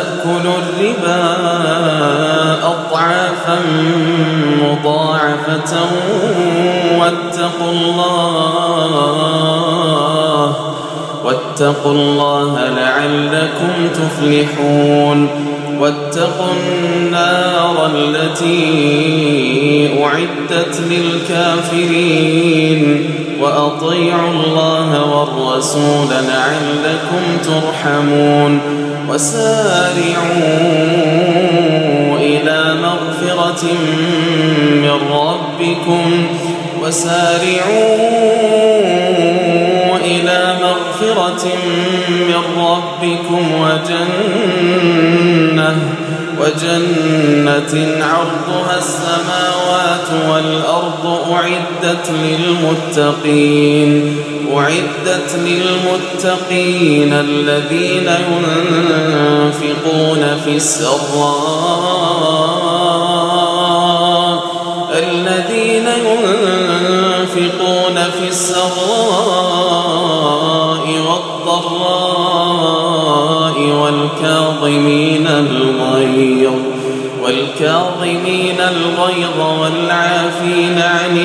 لا تأكلوا الربا أضعافا مضاعفة واتقوا الله واتقوا الله لعلكم تفلحون واتقوا النار التي أعدت للكافرين وأطيعوا الله والرسول لعلكم ترحمون وسارعوا إلى مغفرة من ربكم. وسارعوا إلى مغفرة من ربكم وجنة وجنة عرضها السماوات والأرض أعدت للمتقين أعدت للمتقين الذين ينفقون في السراء الذين ينفقون في السراء والضراء والكاظمين الغيظ. والكاظمين الغيظ والعافين عن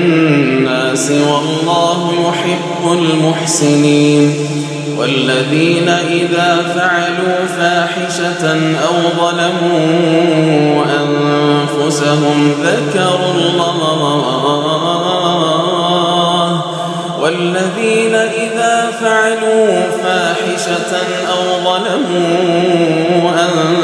الناس والله يحب المحسنين والذين إذا فعلوا فاحشة أو ظلموا أنفسهم ذكروا الله والذين إذا فعلوا فاحشة أو ظلموا أنفسهم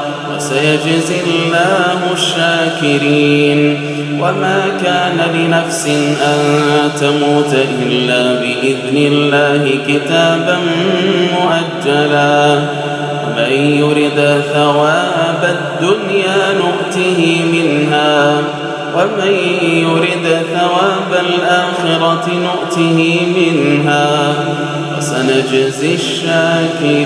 وسيجزي الله الشاكرين. وما كان لنفس أن تموت إلا بإذن الله كتابا مؤجلا. من يرد ثواب الدنيا نؤته منها. ومن يرد ثواب الآخرة نؤته منها. وسنجزي الشاكرين.